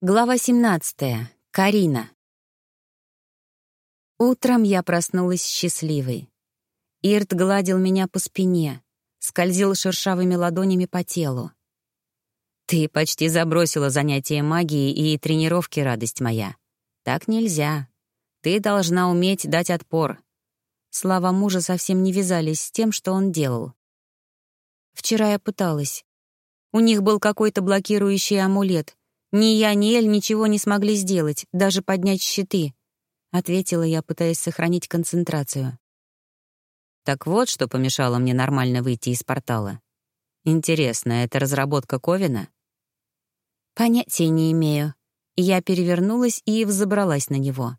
Глава 17. Карина. Утром я проснулась счастливой. Ирт гладил меня по спине, скользил шершавыми ладонями по телу. «Ты почти забросила занятия магией и тренировки, радость моя. Так нельзя. Ты должна уметь дать отпор». Слова мужа совсем не вязались с тем, что он делал. Вчера я пыталась. У них был какой-то блокирующий амулет, ни я, ни Эль ничего не смогли сделать, даже поднять щиты», — ответила я, пытаясь сохранить концентрацию. Так вот, что помешало мне нормально выйти из портала. Интересно, это разработка Ковина? Понятия не имею. Я перевернулась и взобралась на него.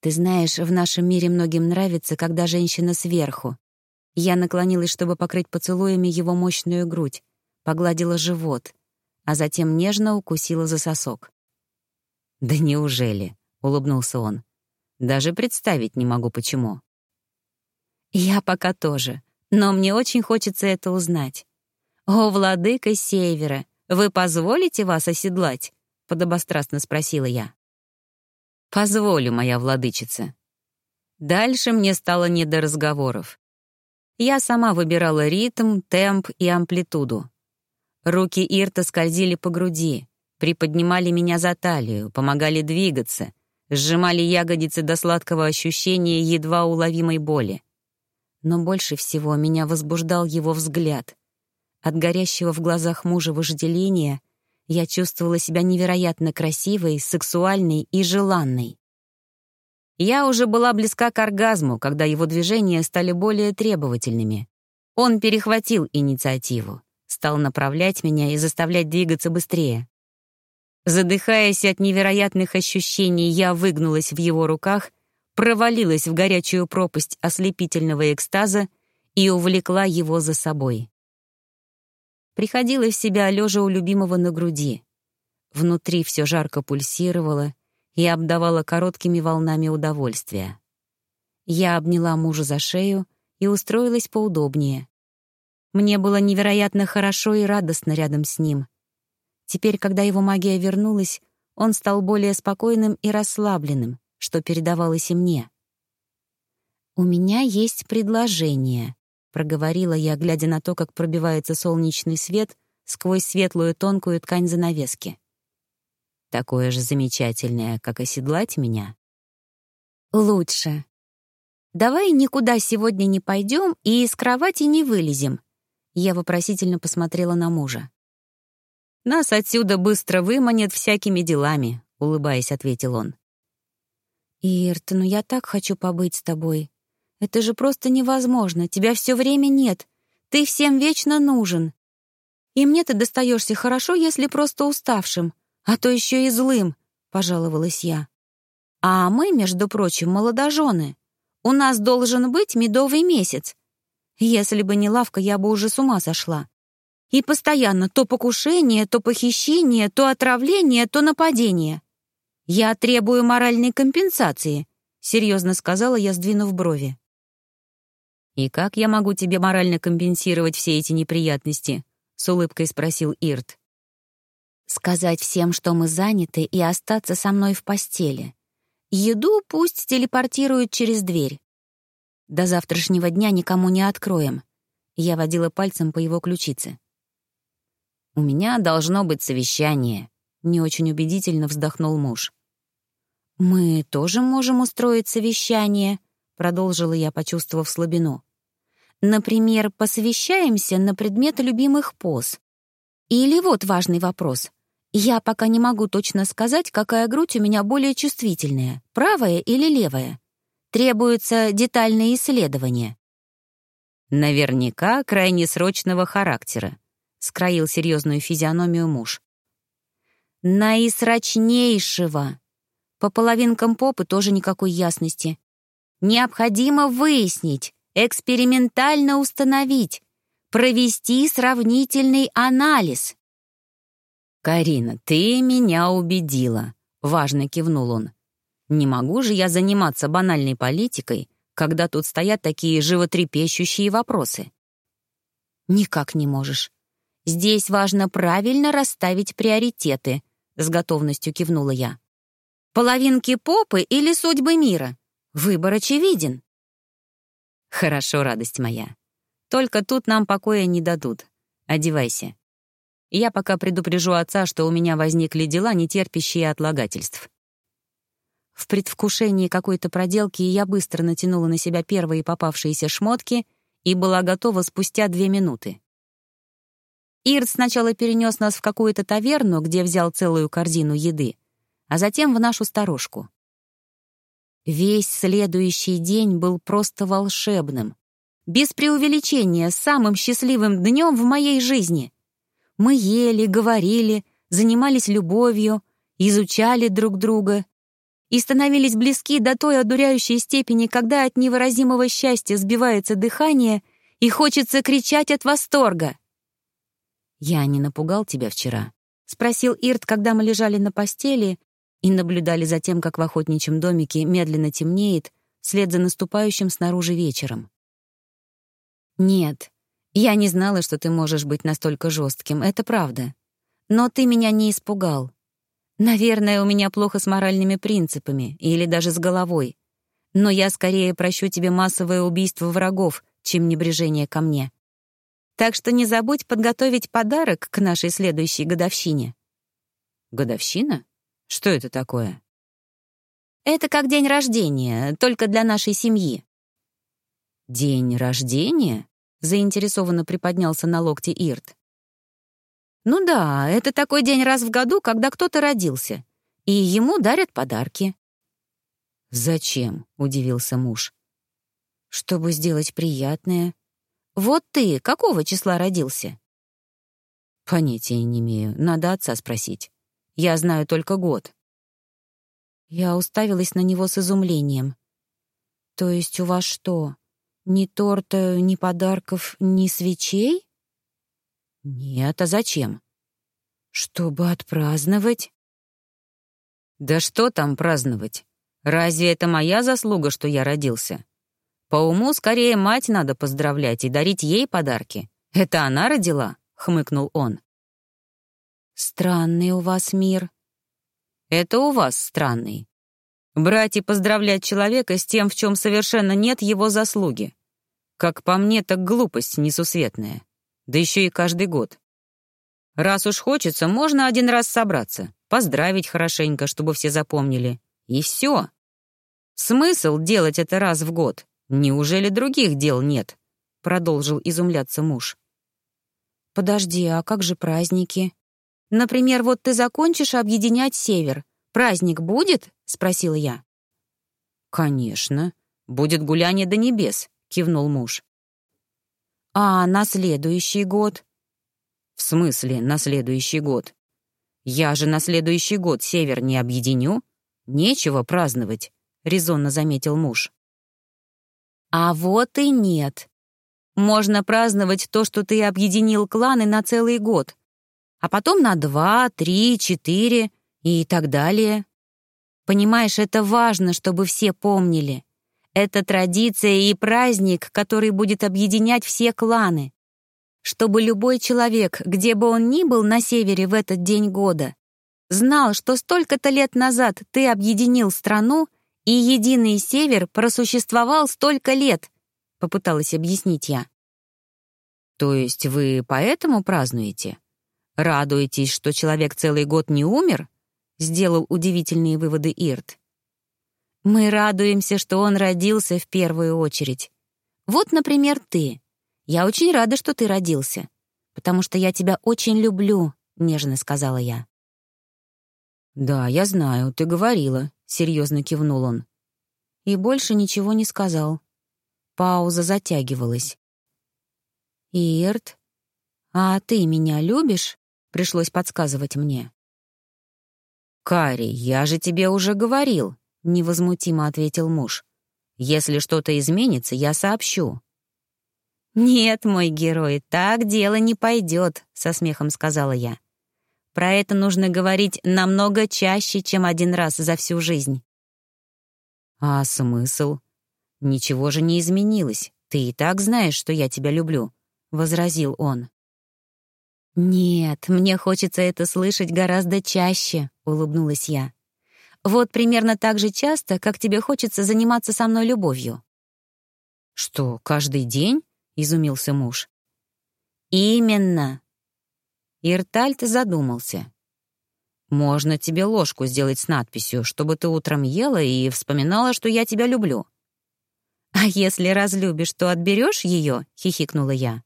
Ты знаешь, в нашем мире многим нравится, когда женщина сверху. Я наклонилась, чтобы покрыть поцелуями его мощную грудь, погладила живот — а затем нежно укусила за сосок. «Да неужели?» — улыбнулся он. «Даже представить не могу, почему». «Я пока тоже, но мне очень хочется это узнать. О, владыка Севера, вы позволите вас оседлать?» — подобострастно спросила я. «Позволю, моя владычица». Дальше мне стало не до разговоров. Я сама выбирала ритм, темп и амплитуду. Руки Ирта скользили по груди, приподнимали меня за талию, помогали двигаться, сжимали ягодицы до сладкого ощущения едва уловимой боли. Но больше всего меня возбуждал его взгляд. От горящего в глазах мужа вожделения я чувствовала себя невероятно красивой, сексуальной и желанной. Я уже была близка к оргазму, когда его движения стали более требовательными. Он перехватил инициативу стал направлять меня и заставлять двигаться быстрее. Задыхаясь от невероятных ощущений, я выгнулась в его руках, провалилась в горячую пропасть ослепительного экстаза и увлекла его за собой. Приходила в себя лежа у любимого на груди. Внутри все жарко пульсировало и обдавало короткими волнами удовольствия. Я обняла мужа за шею и устроилась поудобнее. Мне было невероятно хорошо и радостно рядом с ним. Теперь, когда его магия вернулась, он стал более спокойным и расслабленным, что передавалось и мне. «У меня есть предложение», — проговорила я, глядя на то, как пробивается солнечный свет сквозь светлую тонкую ткань занавески. «Такое же замечательное, как оседлать меня?» «Лучше. Давай никуда сегодня не пойдем и из кровати не вылезем. Я вопросительно посмотрела на мужа. «Нас отсюда быстро выманят всякими делами», — улыбаясь, ответил он. «Ирт, ну я так хочу побыть с тобой. Это же просто невозможно, тебя все время нет. Ты всем вечно нужен. И мне ты достаешься хорошо, если просто уставшим, а то еще и злым», — пожаловалась я. «А мы, между прочим, молодожены. У нас должен быть медовый месяц. Если бы не лавка, я бы уже с ума сошла. И постоянно то покушение, то похищение, то отравление, то нападение. Я требую моральной компенсации, серьезно сказала я, сдвинув брови. «И как я могу тебе морально компенсировать все эти неприятности?» — с улыбкой спросил Ирт. «Сказать всем, что мы заняты, и остаться со мной в постели. Еду пусть телепортируют через дверь. До завтрашнего дня никому не откроем. Я водила пальцем по его ключице. «У меня должно быть совещание», — не очень убедительно вздохнул муж. «Мы тоже можем устроить совещание», — продолжила я, почувствовав слабину. «Например, посовещаемся на предмет любимых поз. Или вот важный вопрос. Я пока не могу точно сказать, какая грудь у меня более чувствительная, правая или левая. Требуются детальные исследования. Наверняка крайне срочного характера, скроил серьезную физиономию муж. Наисрочнейшего. По половинкам попы тоже никакой ясности. Необходимо выяснить, экспериментально установить, провести сравнительный анализ. «Карина, ты меня убедила», — важно кивнул он. Не могу же я заниматься банальной политикой, когда тут стоят такие животрепещущие вопросы. Никак не можешь. Здесь важно правильно расставить приоритеты, — с готовностью кивнула я. «Половинки попы или судьбы мира? Выбор очевиден». «Хорошо, радость моя. Только тут нам покоя не дадут. Одевайся. Я пока предупрежу отца, что у меня возникли дела, не терпящие отлагательств». В предвкушении какой-то проделки я быстро натянула на себя первые попавшиеся шмотки и была готова спустя две минуты. Ирд сначала перенес нас в какую-то таверну, где взял целую корзину еды, а затем в нашу сторожку. Весь следующий день был просто волшебным. Без преувеличения, самым счастливым днем в моей жизни. Мы ели, говорили, занимались любовью, изучали друг друга и становились близки до той одуряющей степени, когда от невыразимого счастья сбивается дыхание и хочется кричать от восторга. «Я не напугал тебя вчера?» — спросил Ирт, когда мы лежали на постели и наблюдали за тем, как в охотничьем домике медленно темнеет, вслед за наступающим снаружи вечером. «Нет, я не знала, что ты можешь быть настолько жестким, это правда. Но ты меня не испугал. Наверное, у меня плохо с моральными принципами или даже с головой. Но я скорее прощу тебе массовое убийство врагов, чем небрежение ко мне. Так что не забудь подготовить подарок к нашей следующей годовщине». «Годовщина? Что это такое?» «Это как день рождения, только для нашей семьи». «День рождения?» — заинтересованно приподнялся на локте Ирт. «Ну да, это такой день раз в году, когда кто-то родился, и ему дарят подарки». «Зачем?» — удивился муж. «Чтобы сделать приятное. Вот ты какого числа родился? Понятия не имею, надо отца спросить. Я знаю только год. Я уставилась на него с изумлением. То есть у вас что, ни торта, ни подарков, ни свечей? Нет, а зачем? Чтобы отпраздновать? Да что там праздновать? Разве это моя заслуга, что я родился? По уму скорее мать надо поздравлять и дарить ей подарки. Это она родила?» — хмыкнул он. «Странный у вас мир». «Это у вас странный. Брать и поздравлять человека с тем, в чем совершенно нет его заслуги. Как по мне, так глупость несусветная. Да еще и каждый год. Раз уж хочется, можно один раз собраться, поздравить хорошенько, чтобы все запомнили. И все. Смысл делать это раз в год? «Неужели других дел нет?» — продолжил изумляться муж. «Подожди, а как же праздники? Например, вот ты закончишь объединять север. Праздник будет?» — спросил я. «Конечно. Будет гуляние до небес», — кивнул муж. «А на следующий год?» «В смысле на следующий год? Я же на следующий год север не объединю. Нечего праздновать», — резонно заметил муж. А вот и нет. Можно праздновать то, что ты объединил кланы на целый год, а потом на два, три, четыре и так далее. Понимаешь, это важно, чтобы все помнили. Это традиция и праздник, который будет объединять все кланы. Чтобы любой человек, где бы он ни был на севере в этот день года, знал, что столько-то лет назад ты объединил страну и единый север просуществовал столько лет, попыталась объяснить я. То есть вы поэтому празднуете? Радуетесь, что человек целый год не умер? Сделал удивительные выводы Ирт. Мы радуемся, что он родился в первую очередь. Вот, например, ты. Я очень рада, что ты родился, потому что я тебя очень люблю, нежно сказала я. Да, я знаю, ты говорила, — серьезно кивнул он. И больше ничего не сказал. Пауза затягивалась. «Ирт, а ты меня любишь?» — пришлось подсказывать мне. «Кари, я же тебе уже говорил», — невозмутимо ответил муж. «Если что-то изменится, я сообщу». «Нет, мой герой, так дело не пойдет», — со смехом сказала я. Про это нужно говорить намного чаще, чем один раз за всю жизнь. А смысл? Ничего же не изменилось. Ты и так знаешь, что я тебя люблю, — возразил он. «Нет, мне хочется это слышать гораздо чаще», — улыбнулась я. «Вот примерно так же часто, как тебе хочется заниматься со мной любовью». «Что, каждый день?» — изумился муж. «Именно». Иртальт задумался. «Можно тебе ложку сделать с надписью, чтобы ты утром ела и вспоминала, что я тебя люблю». «А если разлюбишь, то отберешь ее?» — хихикнула я.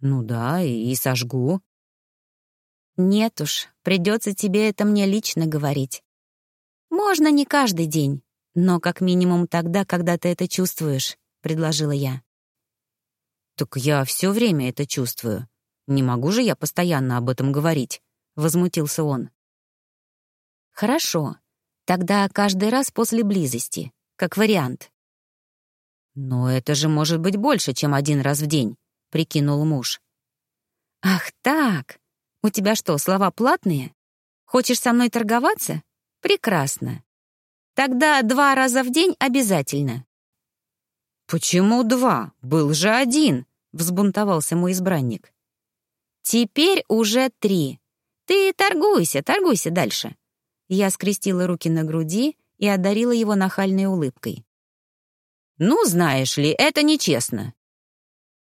«Ну да, и сожгу». «Нет уж, придется тебе это мне лично говорить. Можно не каждый день, но как минимум тогда, когда ты это чувствуешь», — предложила я. «Так я все время это чувствую. Не могу же я постоянно об этом говорить», — возмутился он. «Хорошо. Тогда каждый раз после близости, как вариант». «Но это же может быть больше, чем один раз в день», — прикинул муж. «Ах так! У тебя что, слова платные? Хочешь со мной торговаться? Прекрасно. Тогда два раза в день обязательно». «Почему два? Был же один!» — взбунтовался мой избранник. «Теперь уже три. Ты торгуйся, торгуйся дальше». Я скрестила руки на груди и одарила его нахальной улыбкой. «Ну, знаешь ли, это нечестно».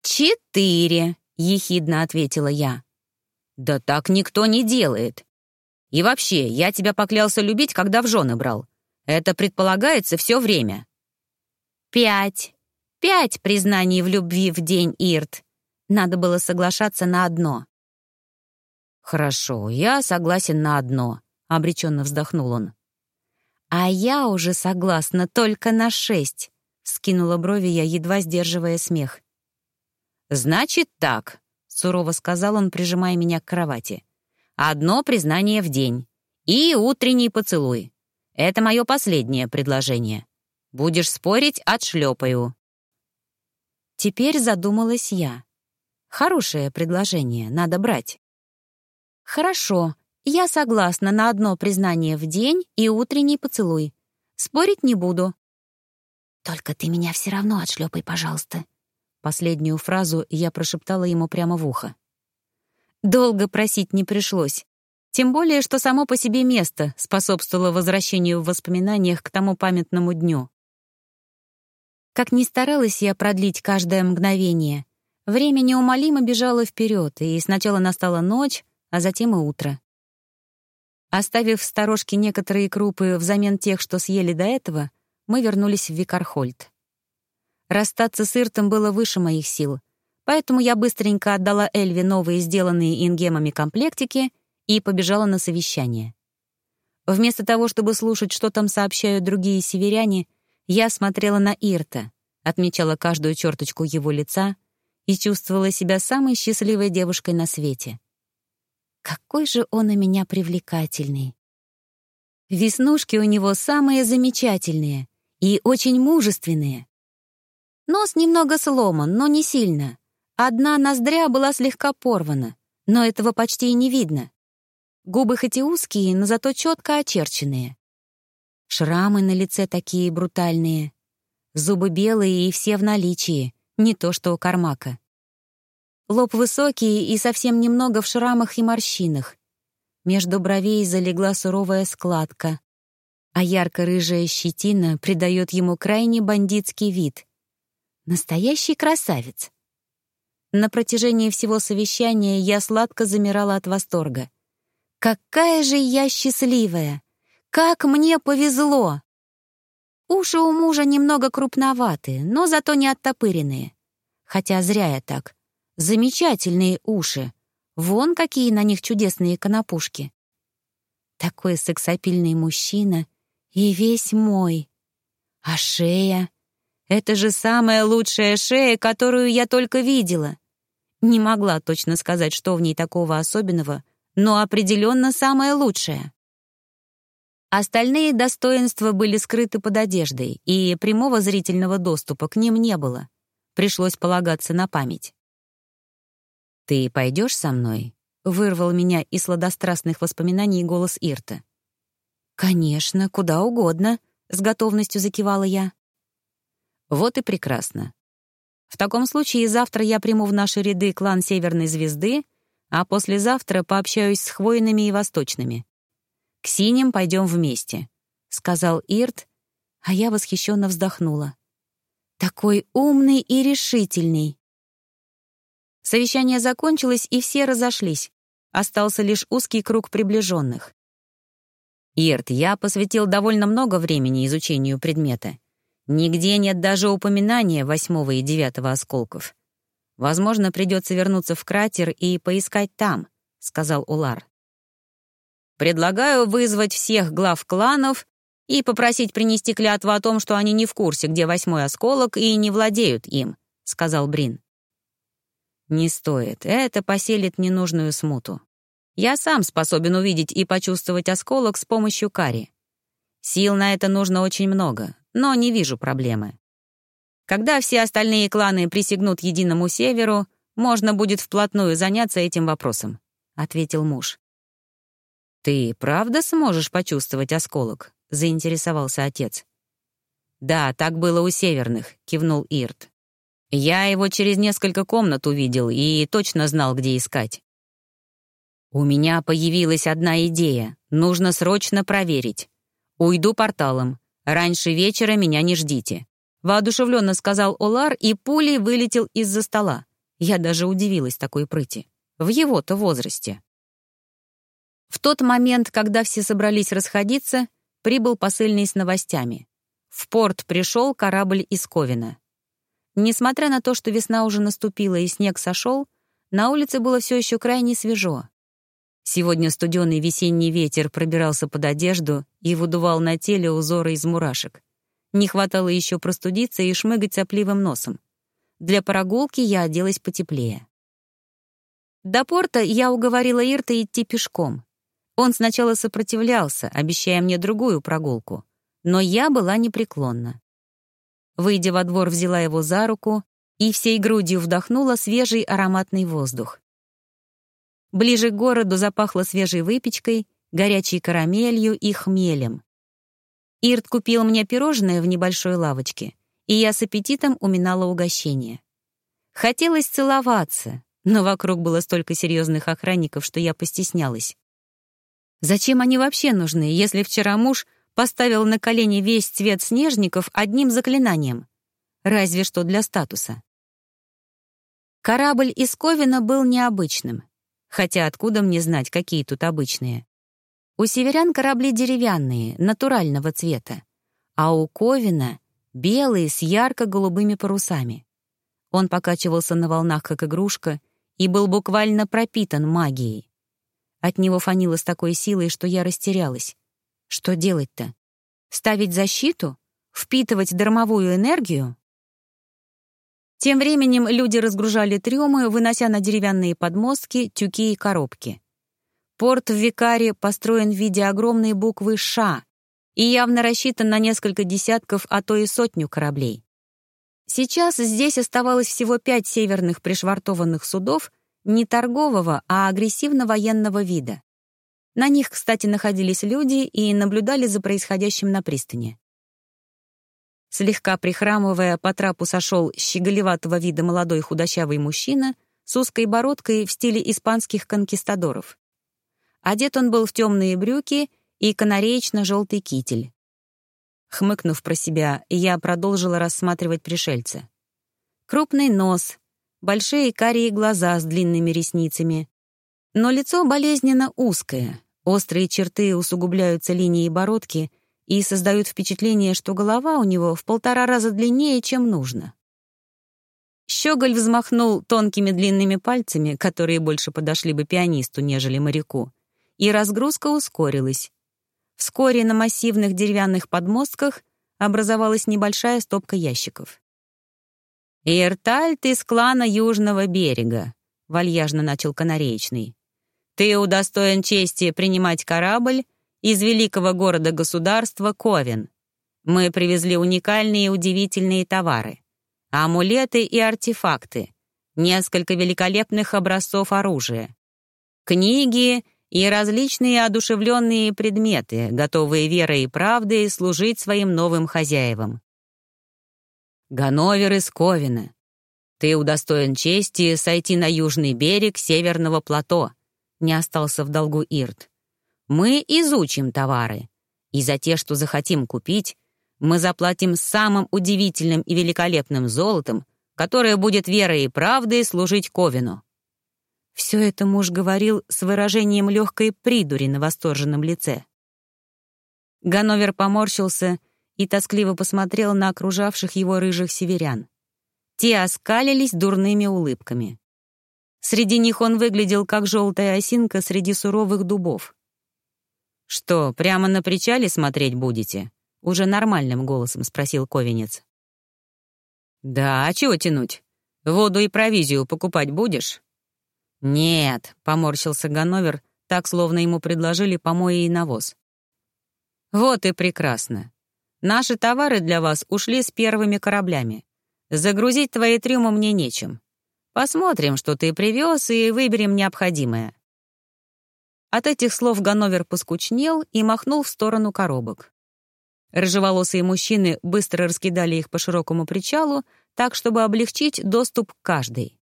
«Четыре», — ехидно ответила я. «Да так никто не делает. И вообще, я тебя поклялся любить, когда в жены брал. Это предполагается все время». «Пять. Пять признаний в любви в день, Ирт. Надо было соглашаться на одно». «Хорошо, я согласен на одно», — обреченно вздохнул он. «А я уже согласна только на шесть», — скинула брови я, едва сдерживая смех. «Значит так», — сурово сказал он, прижимая меня к кровати. «Одно признание в день и утренний поцелуй. Это мое последнее предложение. Будешь спорить — отшлепаю». Теперь задумалась я. Хорошее предложение, надо брать. Хорошо, я согласна на одно признание в день и утренний поцелуй. Спорить не буду. Только ты меня все равно отшлепай, пожалуйста. Последнюю фразу я прошептала ему прямо в ухо. Долго просить не пришлось. Тем более, что само по себе место способствовало возвращению в воспоминаниях к тому памятному дню. Как ни старалась я продлить каждое мгновение, время неумолимо бежало вперед, и сначала настала ночь, а затем и утро. Оставив в сторожке некоторые крупы взамен тех, что съели до этого, мы вернулись в Викархольд. Расстаться с Иртом было выше моих сил, поэтому я быстренько отдала Эльве новые сделанные ингемами комплектики и побежала на совещание. Вместо того, чтобы слушать, что там сообщают другие северяне, я смотрела на Ирта, отмечала каждую черточку его лица и чувствовала себя самой счастливой девушкой на свете. Какой же он у меня привлекательный. Веснушки у него самые замечательные и очень мужественные. Нос немного сломан, но не сильно. Одна ноздря была слегка порвана, но этого почти и не видно. Губы хоть и узкие, но зато четко очерченные. Шрамы на лице такие брутальные. Зубы белые и все в наличии, не то что у Кармака. Лоб высокий и совсем немного в шрамах и морщинах. Между бровей залегла суровая складка, а ярко-рыжая щетина придает ему крайне бандитский вид. Настоящий красавец. На протяжении всего совещания я сладко замирала от восторга. Какая же я счастливая! Как мне повезло! Уши у мужа немного крупноватые, но зато не оттопыренные. Хотя зря я так. Замечательные уши. Вон какие на них чудесные конопушки. Такой сексапильный мужчина и весь мой. А шея? Это же самая лучшая шея, которую я только видела. Не могла точно сказать, что в ней такого особенного, но определенно самая лучшая. Остальные достоинства были скрыты под одеждой, и прямого зрительного доступа к ним не было. Пришлось полагаться на память. «Ты пойдешь со мной?» — вырвал меня из сладострастных воспоминаний голос Ирта. «Конечно, куда угодно», — с готовностью закивала я. «Вот и прекрасно. В таком случае завтра я приму в наши ряды клан Северной Звезды, а послезавтра пообщаюсь с хвойными и восточными. К синим пойдем вместе», — сказал Ирт, а я восхищенно вздохнула. «Такой умный и решительный». Совещание закончилось, и все разошлись. Остался лишь узкий круг приближенных. «Ирт, я посвятил довольно много времени изучению предмета. Нигде нет даже упоминания восьмого и девятого осколков. Возможно, придется вернуться в кратер и поискать там», — сказал Улар. «Предлагаю вызвать всех глав кланов и попросить принести клятву о том, что они не в курсе, где восьмой осколок, и не владеют им», — сказал Брин. «Не стоит. Это поселит ненужную смуту. Я сам способен увидеть и почувствовать осколок с помощью кари. Сил на это нужно очень много, но не вижу проблемы. Когда все остальные кланы присягнут единому северу, можно будет вплотную заняться этим вопросом», — ответил муж. «Ты правда сможешь почувствовать осколок?» — заинтересовался отец. «Да, так было у северных», — кивнул Ирт. «Я его через несколько комнат увидел и точно знал, где искать». «У меня появилась одна идея. Нужно срочно проверить. Уйду порталом. Раньше вечера меня не ждите», — воодушевленно сказал Олар и пулей вылетел из-за стола. Я даже удивилась такой прыти. В его-то возрасте. В тот момент, когда все собрались расходиться, прибыл посыльный с новостями. В порт пришел корабль из Ковина. Несмотря на то, что весна уже наступила и снег сошел, на улице было все еще крайне свежо. Сегодня студеный весенний ветер пробирался под одежду и выдувал на теле узоры из мурашек. Не хватало еще простудиться и шмыгать сопливым носом. Для прогулки я оделась потеплее. До порта я уговорила Ирта идти пешком. Он сначала сопротивлялся, обещая мне другую прогулку, но я была непреклонна. Выйдя во двор, взяла его за руку и всей грудью вдохнула свежий ароматный воздух. Ближе к городу запахло свежей выпечкой, горячей карамелью и хмелем. Ирт купил мне пирожное в небольшой лавочке, и я с аппетитом уминала угощение. Хотелось целоваться, но вокруг было столько серьезных охранников, что я постеснялась. Зачем они вообще нужны, если вчера муж поставил на колени весь цвет снежников одним заклинанием? Разве что для статуса. Корабль из Ковина был необычным. Хотя откуда мне знать, какие тут обычные? У северян корабли деревянные, натурального цвета, а у Ковина — белые с ярко-голубыми парусами. Он покачивался на волнах, как игрушка, и был буквально пропитан магией. От него фанило с такой силой, что я растерялась. Что делать-то? Ставить защиту? Впитывать дармовую энергию? Тем временем люди разгружали трюмы, вынося на деревянные подмостки тюки и коробки. Порт в Викаре построен в виде огромной буквы «Ш» и явно рассчитан на несколько десятков, а то и сотню кораблей. Сейчас здесь оставалось всего пять северных пришвартованных судов — не торгового, а агрессивно-военного вида. На них, кстати, находились люди и наблюдали за происходящим на пристани. Слегка прихрамывая, по трапу сошел щеголеватого вида молодой худощавый мужчина с узкой бородкой в стиле испанских конкистадоров. Одет он был в темные брюки и канареечно-желтый китель. Хмыкнув про себя, я продолжила рассматривать пришельца. Крупный нос, большие карие глаза с длинными ресницами. Но лицо болезненно узкое, острые черты усугубляются линией бородки и создают впечатление, что голова у него в полтора раза длиннее, чем нужно. Щеголь взмахнул тонкими длинными пальцами, которые больше подошли бы пианисту, нежели моряку, и разгрузка ускорилась. Вскоре на массивных деревянных подмостках образовалась небольшая стопка ящиков. «Иртальт из клана Южного берега», — вальяжно начал Канареечный. «Ты удостоен чести принимать корабль из великого города-государства Ковен. Мы привезли уникальные и удивительные товары. Амулеты и артефакты, несколько великолепных образцов оружия, книги и различные одушевленные предметы, готовые верой и правдой служить своим новым хозяевам. Ганновер из Ковина. Ты удостоен чести сойти на южный берег северного плато. Не остался в долгу Ирт. Мы изучим товары. И за те, что захотим купить, мы заплатим самым удивительным и великолепным золотом, которое будет верой и правдой служить Ковину. Все это муж говорил с выражением легкой придури на восторженном лице. Ганновер поморщился и тоскливо посмотрел на окружавших его рыжих северян. Те оскалились дурными улыбками. Среди них он выглядел как желтая осинка среди суровых дубов. «Что, прямо на причале смотреть будете?» — уже нормальным голосом спросил Ковенец. «Да, а чего тянуть? Воду и провизию покупать будешь?» «Нет», — поморщился Ганновер, так, словно ему предложили помои и навоз. «Вот и прекрасно. Наши товары для вас ушли с первыми кораблями. Загрузить твои трюмы мне нечем. Посмотрим, что ты привез, и выберем необходимое». От этих слов Ганновер поскучнел и махнул в сторону коробок. Рыжеволосые мужчины быстро раскидали их по широкому причалу, так, чтобы облегчить доступ к каждой.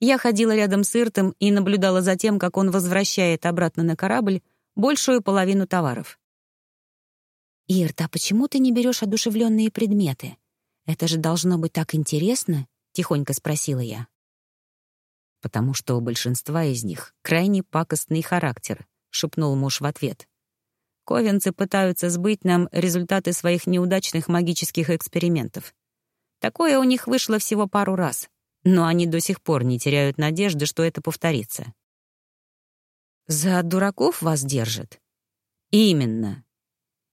Я ходила рядом с Иртом и наблюдала за тем, как он возвращает обратно на корабль большую половину товаров. «Ирт, а почему ты не берешь одушевленные предметы? Это же должно быть так интересно?» — тихонько спросила я. «Потому что у большинства из них крайне пакостный характер», — шепнул муж в ответ. «Ковенцы пытаются сбыть нам результаты своих неудачных магических экспериментов. Такое у них вышло всего пару раз, но они до сих пор не теряют надежды, что это повторится». «За дураков вас держат?» «Именно.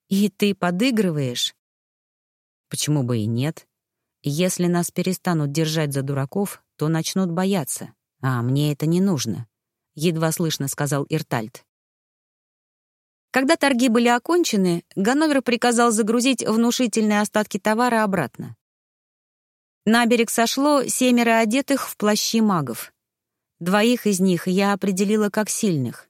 И ты подыгрываешь? Почему бы и нет? Если нас перестанут держать за дураков, то начнут бояться. А мне это не нужно, едва слышно сказал Иртальт. Когда торги были окончены, Ганновер приказал загрузить внушительные остатки товара обратно. На берег сошло семеро одетых в плащи магов. Двоих из них я определила как сильных.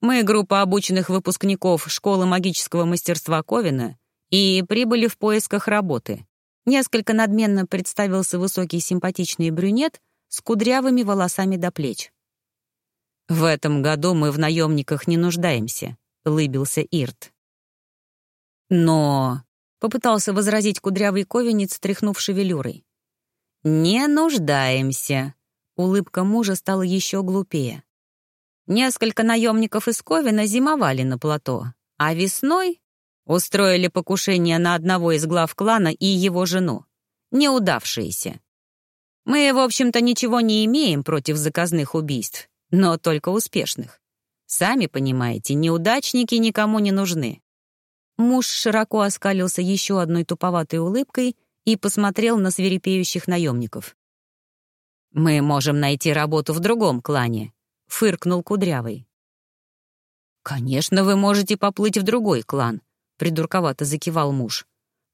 Мы группа обученных выпускников школы магического мастерства Ковина и прибыли в поисках работы. Несколько надменно представился высокий симпатичный брюнет с кудрявыми волосами до плеч. «В этом году мы в наемниках не нуждаемся», — лыбился Ирт. «Но...» — попытался возразить кудрявый ковенец, тряхнув шевелюрой. «Не нуждаемся», — улыбка мужа стала еще глупее. Несколько наемников из Ковина зимовали на плато, а весной устроили покушение на одного из глав клана и его жену. Неудавшиеся. Мы, в общем-то, ничего не имеем против заказных убийств, но только успешных. Сами понимаете, неудачники никому не нужны. Муж широко оскалился еще одной туповатой улыбкой и посмотрел на свирепеющих наемников. «Мы можем найти работу в другом клане, — фыркнул Кудрявый. «Конечно, вы можете поплыть в другой клан», — придурковато закивал муж.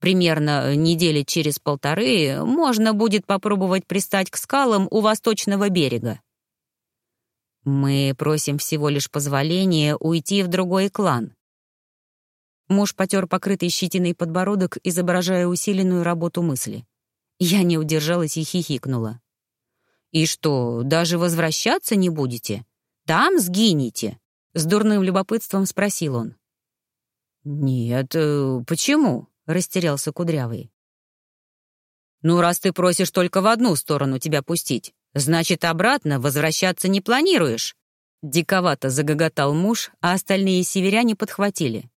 «Примерно недели через полторы можно будет попробовать пристать к скалам у восточного берега». «Мы просим всего лишь позволения уйти в другой клан». Муж потер покрытый щетиной подбородок, изображая усиленную работу мысли. Я не удержалась и хихикнула. «И что, даже возвращаться не будете? Там сгинете?» — с дурным любопытством спросил он. «Нет, э, почему?» — растерялся Кудрявый. «Ну, раз ты просишь только в одну сторону тебя пустить, значит, обратно возвращаться не планируешь?» Диковато загоготал муж, а остальные северяне подхватили.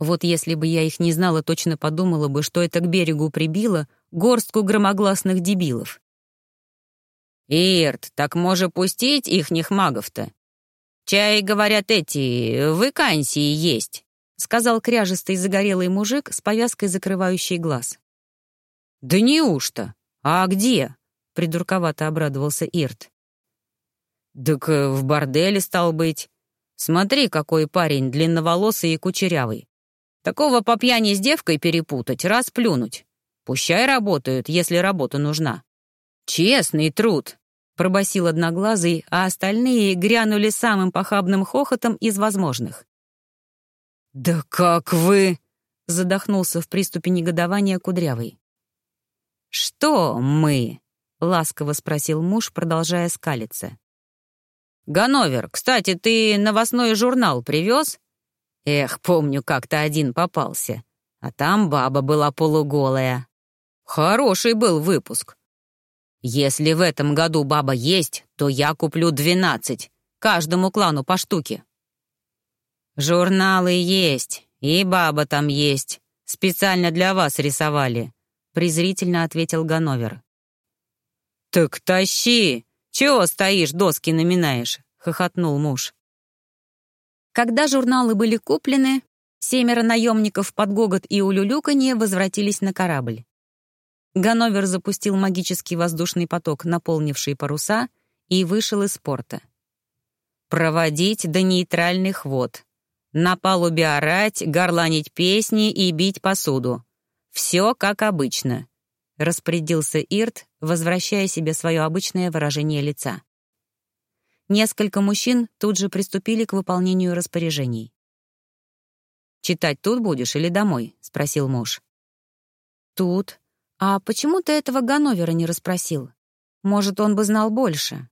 Вот если бы я их не знала, точно подумала бы, что это к берегу прибило горстку громогласных дебилов. «Ирт, так може пустить ихних магов-то? Чай, говорят, эти вакансии есть», — сказал кряжистый загорелый мужик с повязкой, закрывающей глаз. «Да неужто? А где?» — придурковато обрадовался Ирт. «Так э, в борделе стал быть. Смотри, какой парень длинноволосый и кучерявый. Такого по пьяни с девкой перепутать, расплюнуть. Пущай работают, если работа нужна. Честный труд, пробасил одноглазый, а остальные грянули самым похабным хохотом из возможных. «Да как вы!» — задохнулся в приступе негодования Кудрявый. «Что мы?» — ласково спросил муж, продолжая скалиться. «Ганновер, кстати, ты новостной журнал привез?» «Эх, помню, как-то один попался. А там баба была полуголая. Хороший был выпуск. Если в этом году баба есть, то я куплю двенадцать, каждому клану по штуке». «Журналы есть, и баба там есть. Специально для вас рисовали», — презрительно ответил Ганновер. «Так тащи! Чего стоишь, доски наминаешь?» — хохотнул муж. Когда журналы были куплены, семеро наемников под гогот и улюлюканье возвратились на корабль. Ганновер запустил магический воздушный поток, наполнивший паруса, и вышел из порта. «Проводить до нейтральных вод. На палубе орать, горланить песни и бить посуду. Все как обычно», — распорядился Ирт, возвращая себе свое обычное выражение лица. Несколько мужчин тут же приступили к выполнению распоряжений. «Читать тут будешь или домой?» — спросил муж. «Тут. А почему ты этого Ганновера не расспросил? Может, он бы знал больше?»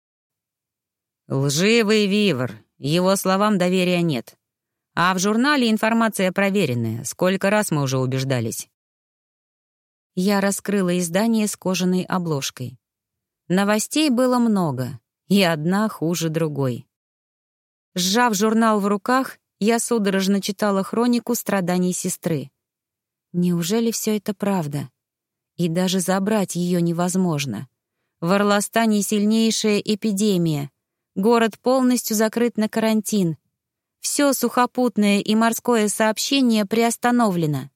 «Лживый Вивер. Его словам доверия нет. А в журнале информация проверенная. Сколько раз мы уже убеждались». Я раскрыла издание с кожаной обложкой. Новостей было много, и одна хуже другой. Сжав журнал в руках, я судорожно читала хронику страданий сестры. Неужели все это правда? И даже забрать ее невозможно. В Орластане сильнейшая эпидемия. Город полностью закрыт на карантин. Все сухопутное и морское сообщение приостановлено.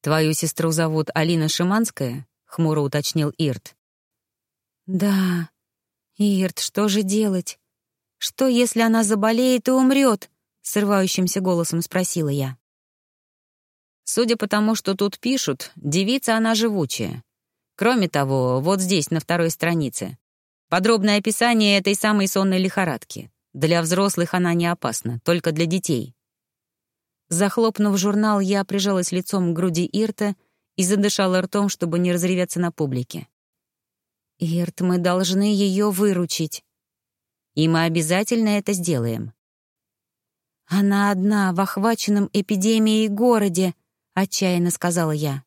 «Твою сестру зовут Алина Шиманская?» — хмуро уточнил Ирт. «Да. Ирт, что же делать? Что, если она заболеет и умрет?» — срывающимся голосом спросила я. Судя по тому, что тут пишут, девица она живучая. Кроме того, вот здесь, на второй странице, подробное описание этой самой сонной лихорадки. Для взрослых она не опасна, только для детей. Захлопнув журнал, я прижалась лицом к груди Ирта и задышала ртом, чтобы не разреветься на публике. «Ирт, мы должны ее выручить». «И мы обязательно это сделаем». «Она одна в охваченном эпидемией городе», — отчаянно сказала я.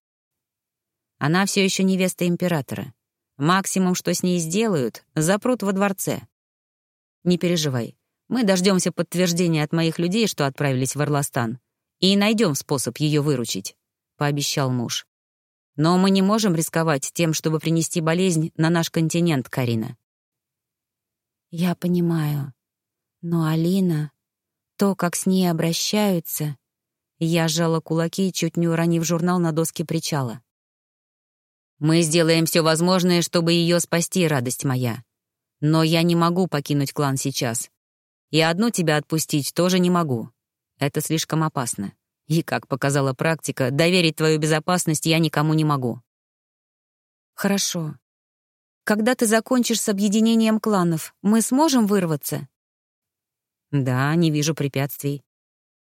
Она все еще невеста императора. Максимум, что с ней сделают, запрут во дворце. Не переживай. Мы дождемся подтверждения от моих людей, что отправились в Орластан, и найдем способ ее выручить», — пообещал муж. «Но мы не можем рисковать тем, чтобы принести болезнь на наш континент, Карина». «Я понимаю. Но Алина, то, как с ней обращаются...» Я сжала кулаки, чуть не уронив журнал на доски причала. «Мы сделаем все возможное, чтобы ее спасти, радость моя. Но я не могу покинуть клан сейчас. И одну тебя отпустить тоже не могу. Это слишком опасно. И, как показала практика, доверить твою безопасность я никому не могу. Хорошо. Когда ты закончишь с объединением кланов, мы сможем вырваться? Да, не вижу препятствий.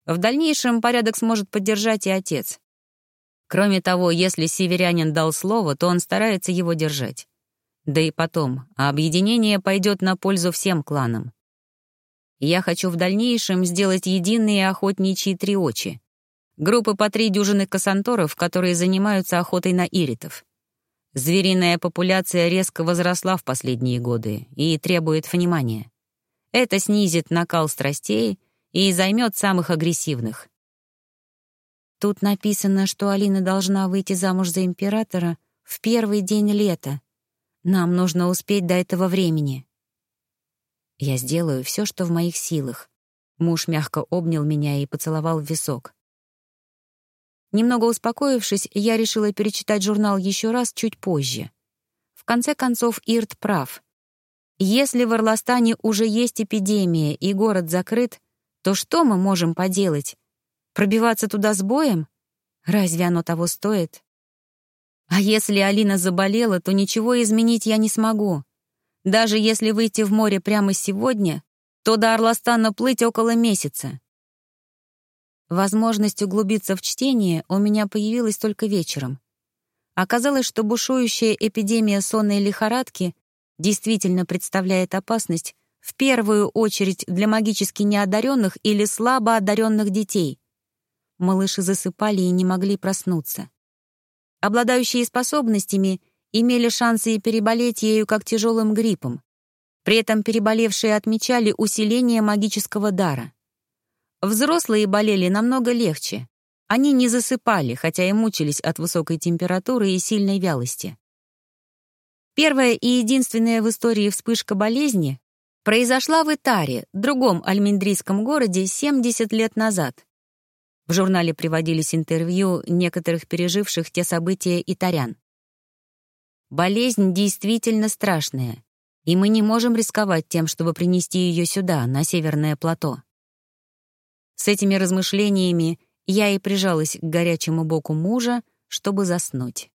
В дальнейшем порядок сможет поддержать и отец. Кроме того, если северянин дал слово, то он старается его держать. Да и потом, объединение пойдет на пользу всем кланам. Я хочу в дальнейшем сделать единые охотничьи триочи. Группы по три дюжины кассанторов, которые занимаются охотой на иритов. Звериная популяция резко возросла в последние годы и требует внимания. Это снизит накал страстей и займет самых агрессивных. Тут написано, что Алина должна выйти замуж за императора в первый день лета. Нам нужно успеть до этого времени. Я сделаю все, что в моих силах. Муж мягко обнял меня и поцеловал в висок. Немного успокоившись, я решила перечитать журнал еще раз чуть позже. В конце концов, Ирт прав. Если в Орластане уже есть эпидемия и город закрыт, то что мы можем поделать? Пробиваться туда с боем? Разве оно того стоит? А если Алина заболела, то ничего изменить я не смогу. Даже если выйти в море прямо сегодня, то до Орластана плыть около месяца. Возможность углубиться в чтение у меня появилась только вечером. Оказалось, что бушующая эпидемия сонной лихорадки действительно представляет опасность в первую очередь для магически неодаренных или слабо одаренных детей. Малыши засыпали и не могли проснуться. Обладающие способностями имели шансы переболеть ею как тяжелым гриппом. При этом переболевшие отмечали усиление магического дара. Взрослые болели намного легче. Они не засыпали, хотя и мучились от высокой температуры и сильной вялости. Первая и единственная в истории вспышка болезни произошла в Итаре, другом альминдрийском городе, 70 лет назад. В журнале приводились интервью некоторых переживших те события итарян. Болезнь действительно страшная, и мы не можем рисковать тем, чтобы принести ее сюда, на северное плато. С этими размышлениями я и прижалась к горячему боку мужа, чтобы заснуть.